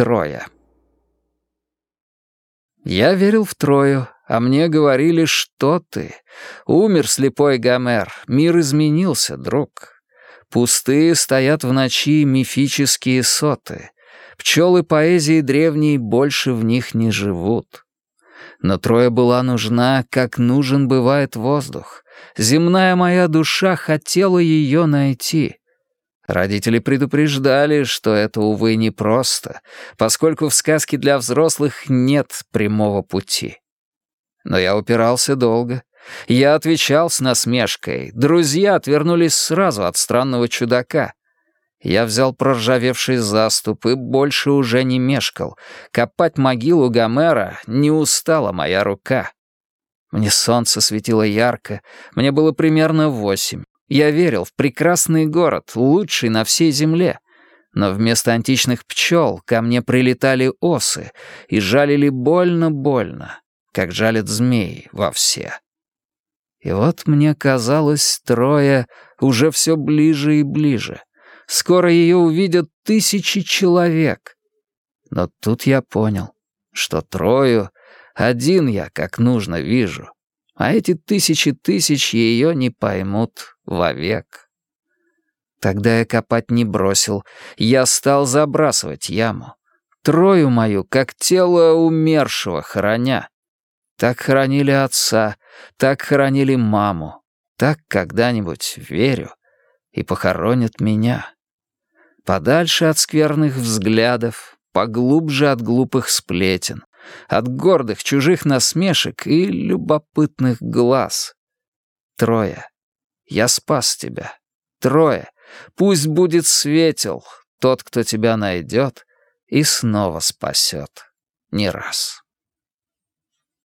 Троя. Я верил в Трою, а мне говорили, что ты. Умер слепой Гомер, мир изменился, друг. Пустые стоят в ночи мифические соты. Пчелы поэзии древней больше в них не живут. Но Троя была нужна, как нужен бывает воздух. Земная моя душа хотела ее найти. Родители предупреждали, что это, увы, непросто, поскольку в сказке для взрослых нет прямого пути. Но я упирался долго. Я отвечал с насмешкой. Друзья отвернулись сразу от странного чудака. Я взял проржавевший заступ и больше уже не мешкал. Копать могилу Гомера не устала моя рука. Мне солнце светило ярко, мне было примерно восемь. Я верил в прекрасный город, лучший на всей земле. Но вместо античных пчел ко мне прилетали осы и жалили больно-больно, как жалят змеи во все. И вот мне казалось, трое уже все ближе и ближе. Скоро ее увидят тысячи человек. Но тут я понял, что трою один я как нужно вижу а эти тысячи тысяч ее не поймут вовек. Тогда я копать не бросил, я стал забрасывать яму. Трою мою, как тело умершего, хороня. Так хоронили отца, так хоронили маму, так когда-нибудь, верю, и похоронят меня. Подальше от скверных взглядов, поглубже от глупых сплетен, от гордых чужих насмешек и любопытных глаз. Трое. Я спас тебя. Трое. Пусть будет светел тот, кто тебя найдет и снова спасет. Не раз.